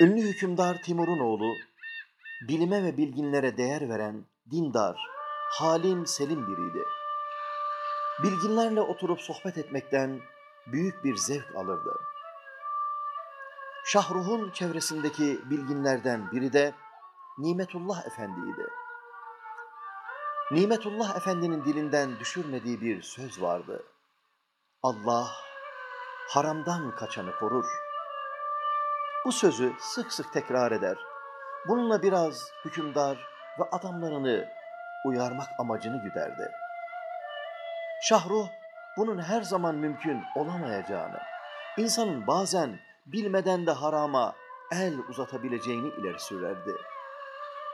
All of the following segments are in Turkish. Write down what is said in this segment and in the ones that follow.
Ünlü hükümdar Timur'un oğlu, bilime ve bilginlere değer veren, dindar, halim selim biriydi. Bilginlerle oturup sohbet etmekten büyük bir zevk alırdı. Şahruh'un çevresindeki bilginlerden biri de Nimetullah Efendi'ydi. Nimetullah Efendi'nin dilinden düşürmediği bir söz vardı. Allah haramdan kaçanı korur. Bu sözü sık sık tekrar eder. Bununla biraz hükümdar ve adamlarını uyarmak amacını güderdi. Şahruh bunun her zaman mümkün olamayacağını, insanın bazen bilmeden de harama el uzatabileceğini ileri sürerdi.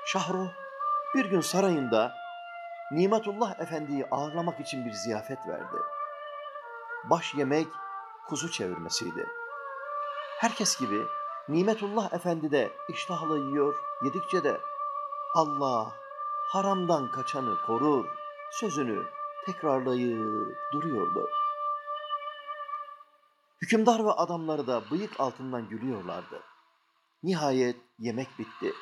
Şahruh bir gün sarayında Nimetullah Efendi'yi ağırlamak için bir ziyafet verdi. Baş yemek kuzu çevirmesiydi. Herkes gibi Nimetullah Efendi de iştahla yiyor, yedikçe de Allah haramdan kaçanı korur sözünü tekrarlayıp duruyordu. Hükümdar ve adamları da bıyık altından gülüyorlardı. Nihayet yemek bitti.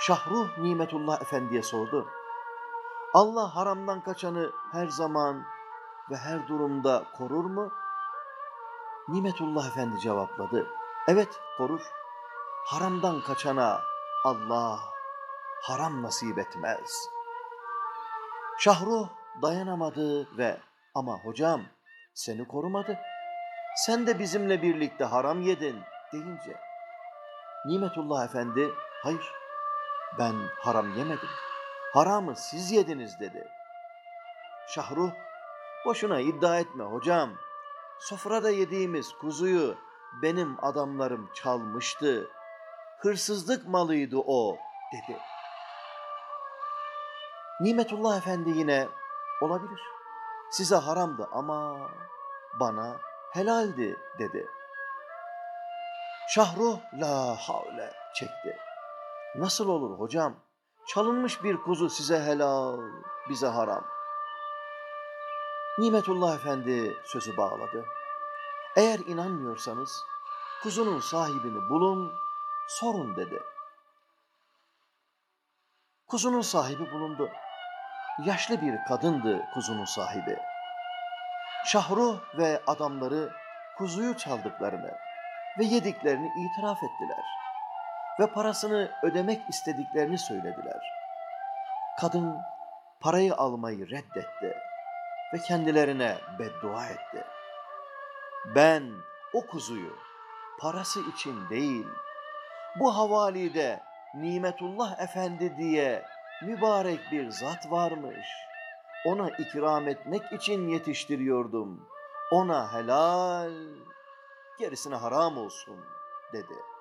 Şahruh Nimetullah Efendi'ye sordu. Allah haramdan kaçanı her zaman ve her durumda korur mu? Nimetullah Efendi cevapladı. Evet korur. Haramdan kaçana Allah haram nasip etmez. Şahruh dayanamadı ve ama hocam seni korumadı. Sen de bizimle birlikte haram yedin deyince Nimetullah Efendi hayır ben haram yemedim. Haramı siz yediniz dedi. Şahruh boşuna iddia etme hocam. Sofrada yediğimiz kuzuyu benim adamlarım çalmıştı. Hırsızlık malıydı o dedi. Nimetullah Efendi yine olabilir. Size haramdı ama bana helaldi dedi. Şahruh la havle çekti. Nasıl olur hocam? Çalınmış bir kuzu size helal, bize haram. Nimetullah Efendi sözü bağladı. Eğer inanmıyorsanız kuzunun sahibini bulun, sorun dedi. Kuzunun sahibi bulundu. Yaşlı bir kadındı kuzunun sahibi. Şahruh ve adamları kuzuyu çaldıklarını ve yediklerini itiraf ettiler. Ve parasını ödemek istediklerini söylediler. Kadın parayı almayı reddetti ve kendilerine beddua etti. Ben o kuzuyu parası için değil, bu havalide Nimetullah Efendi diye mübarek bir zat varmış. Ona ikram etmek için yetiştiriyordum. Ona helal, gerisine haram olsun dedi.''